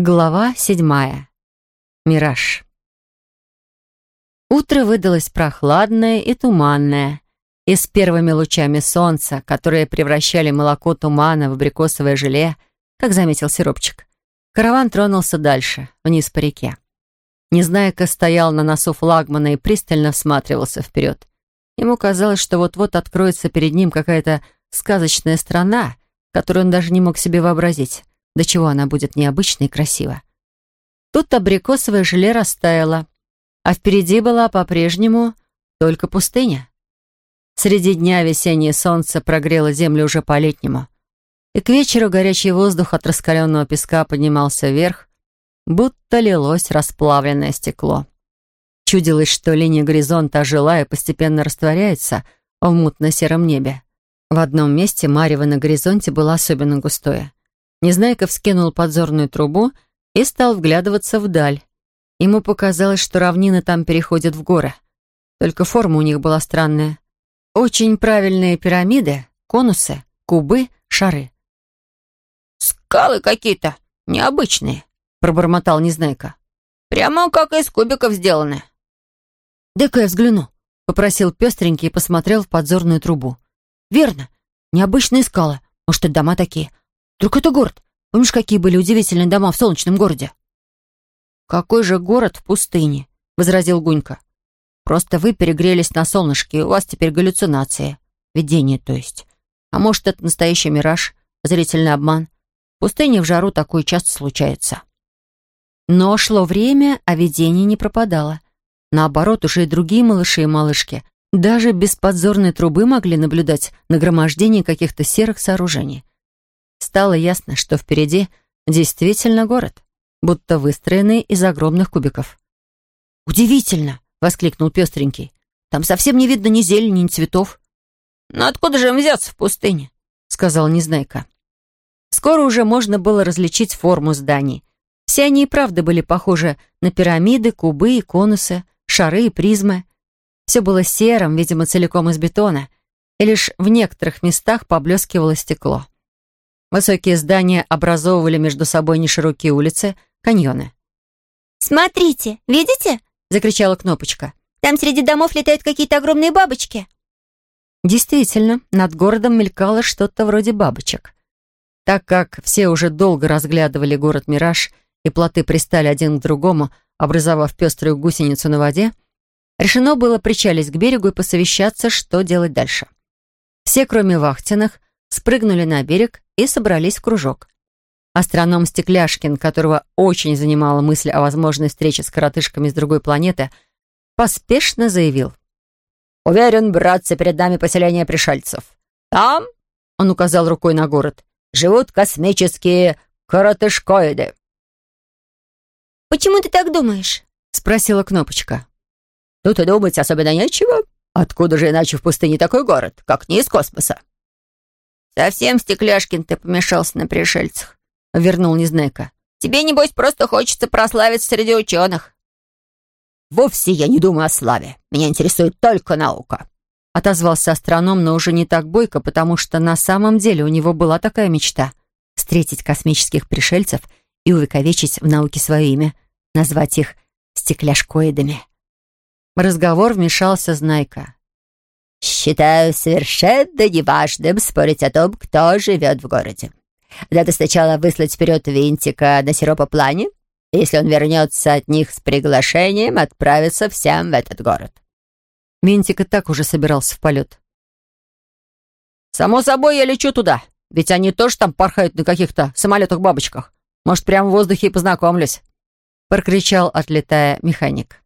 Глава седьмая. Мираж. Утро выдалось прохладное и туманное. И с первыми лучами солнца, которые превращали молоко тумана в абрикосовое желе, как заметил сиропчик, караван тронулся дальше, вниз по реке. Незнайка стоял на носу флагмана и пристально всматривался вперед. Ему казалось, что вот-вот откроется перед ним какая-то сказочная страна, которую он даже не мог себе вообразить до чего она будет необычна и красива. Тут абрикосовое желе растаяло, а впереди была по-прежнему только пустыня. Среди дня весеннее солнце прогрело землю уже по-летнему, и к вечеру горячий воздух от раскаленного песка поднимался вверх, будто лилось расплавленное стекло. Чудилось, что линия горизонта ожила и постепенно растворяется в мутно-сером небе. В одном месте марево на горизонте было особенно густое. Незнайка вскинул подзорную трубу и стал вглядываться вдаль. Ему показалось, что равнины там переходят в горы. Только форма у них была странная. Очень правильные пирамиды, конусы, кубы, шары. «Скалы какие-то необычные», — пробормотал Незнайка. «Прямо как из кубиков сделаны». «Дай-ка я взгляну», — попросил пестренький и посмотрел в подзорную трубу. «Верно, необычные скалы. Может, это дома такие. Вдруг это город? Помнишь, какие были удивительные дома в солнечном городе?» «Какой же город в пустыне?» — возразил Гунька. «Просто вы перегрелись на солнышке, и у вас теперь галлюцинации. Видение, то есть. А может, это настоящий мираж, зрительный обман? В пустыне в жару такое часто случается». Но шло время, а видение не пропадало. Наоборот, уже и другие малыши и малышки даже без подзорной трубы могли наблюдать нагромождение каких-то серых сооружений стало ясно, что впереди действительно город, будто выстроенный из огромных кубиков. «Удивительно!» — воскликнул пестренький. «Там совсем не видно ни зелени, ни цветов». «Но откуда же им взяться в пустыне?» — сказал Незнайка. Скоро уже можно было различить форму зданий. Все они и правда были похожи на пирамиды, кубы и конусы, шары и призмы. Все было серым, видимо, целиком из бетона, и лишь в некоторых местах поблескивало стекло. Высокие здания образовывали между собой неширокие улицы, каньоны. «Смотрите, видите?» — закричала Кнопочка. «Там среди домов летают какие-то огромные бабочки». Действительно, над городом мелькало что-то вроде бабочек. Так как все уже долго разглядывали город-мираж и плоты пристали один к другому, образовав пеструю гусеницу на воде, решено было причалить к берегу и посовещаться, что делать дальше. Все, кроме вахтенных, спрыгнули на берег и собрались в кружок. Астроном Стекляшкин, которого очень занимала мысль о возможной встрече с коротышками с другой планеты, поспешно заявил. «Уверен, братцы, перед нами поселение пришельцев. Там, — он указал рукой на город, — живут космические коротышкоиды». «Почему ты так думаешь?» — спросила Кнопочка. «Тут и думать особенно нечего. Откуда же иначе в пустыне такой город, как не из космоса?» «Совсем, Стекляшкин, ты помешался на пришельцах», — вернул Незнайка. «Тебе, небось, просто хочется прославиться среди ученых». «Вовсе я не думаю о славе. Меня интересует только наука», — отозвался астроном, но уже не так бойко, потому что на самом деле у него была такая мечта — встретить космических пришельцев и увековечить в науке свое имя, назвать их стекляшкоидами. Разговор вмешался Знайка. Считаю совершенно неважным спорить о том, кто живет в городе. Надо сначала выслать вперед Винтика на сиропоплане. Если он вернется от них с приглашением, отправиться всем в этот город. Винтик и так уже собирался в полет. «Само собой, я лечу туда. Ведь они тоже там порхают на каких-то самолетах-бабочках. Может, прямо в воздухе и познакомлюсь», — прокричал, отлетая механик.